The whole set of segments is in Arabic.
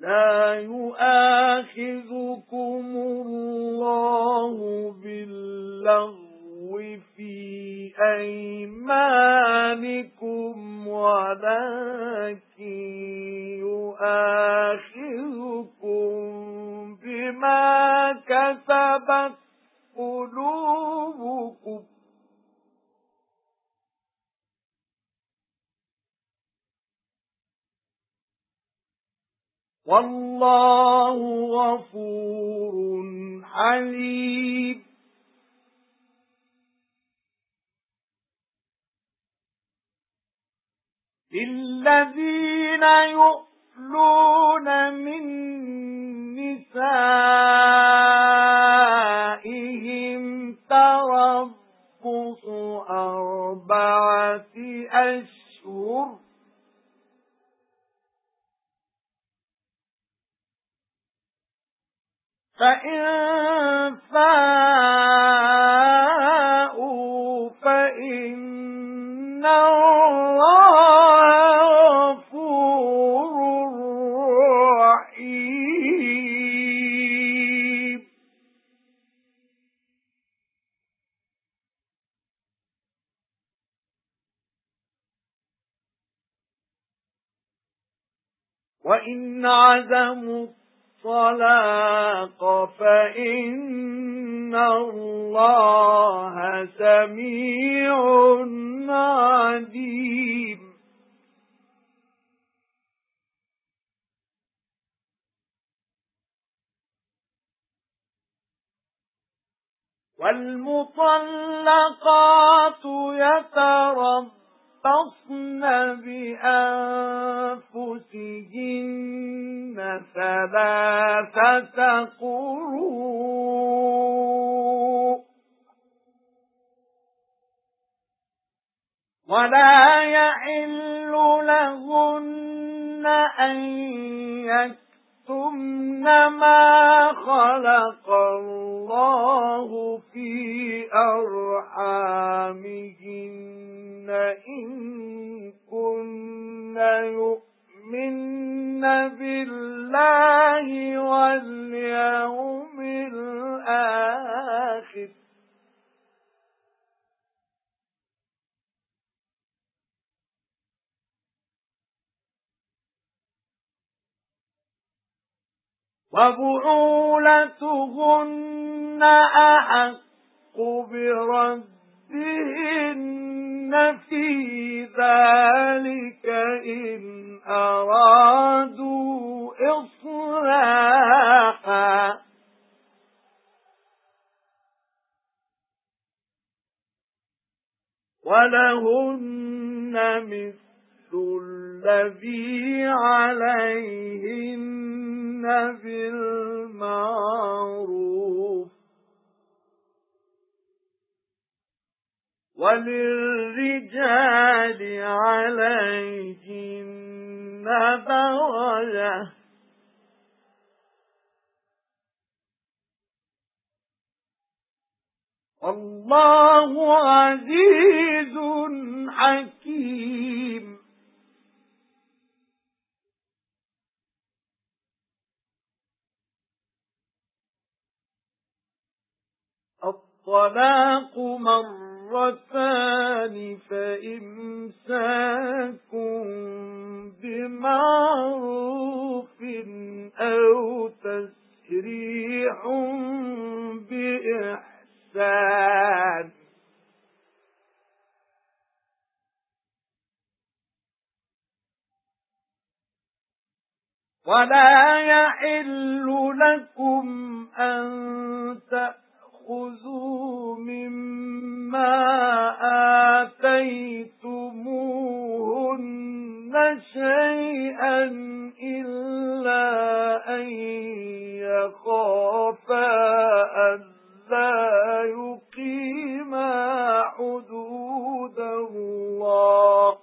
لا يؤاخذكم الله باللغو في أيمانكم ولكن يؤاخذكم بما كسبت قلوبكم. والله غفور حليم. للذين يؤلون من نسائهم تربص أربعة أشهر فَإِن فَاءُوا فَإِنَّ اللَّهَ غَفُورٌ رَّحِيمٌ. وَإِنْ عَزَمُوا الطلاق فإن الله سميع عليم. والمطلقات يتربصن بأنفسهن ثلاثة قروء ولا يحل لهن أن يكتمن ما خلق الله في أرحامهن إن كن يؤمن بالله واليوم وَبُعُولَتُهُنَّ أَحَقُّ بِرَدِّهِنَّ فِي ذَلِكَ إِنْ أَرَادُوا إِصْلَاحًا. وَلَهُنَّ مِثْلُ الَّذِي عَلَيْهِنَّ بالمعروف وللرجال عليهن درجة الله عزيز حكيم الطلاق مرتان فإمساكم بمعروف أو تسريح بإحسان. ولا يحل لكم أن أن يخافا ألا يقيما حدود الله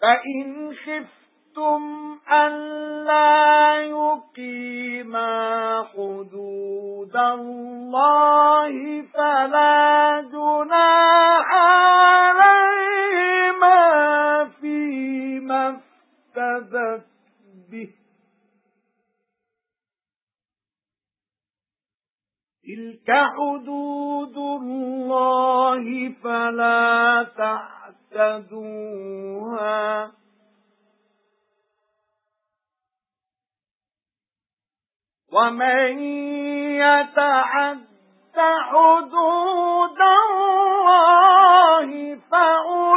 فإن خفتم ألا يقيما حدود الله اللَّهِ فَلَا جُنَاحَ عَلَيْهِمَا فِيمَا افتدت بِهِ. تِلْكَ حُدُودُ اللَّهِ فَلَا تَعْتَدُوهَا. وَمَن يَتَعَدَّ حُدُودَ اللَّهِ فَأُولَئِكَ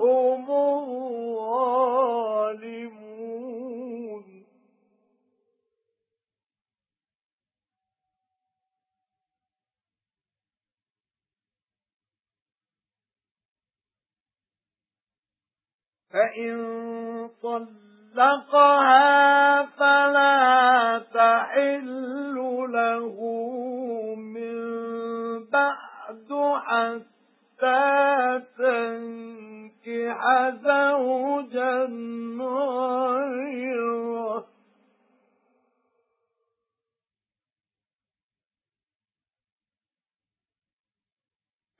هُمُ الظَّالِمُونَ. فَإِن طَلَّقَ طَلَّقَهَا فَلَا تَحِلُّ لَهُ مِن بَعْدُ حَتَّى تَنكِحَ زَوْجًا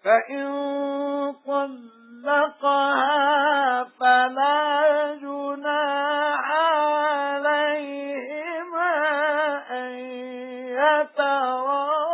فَإِن طَلَّقَهَا فَلَا حدود الله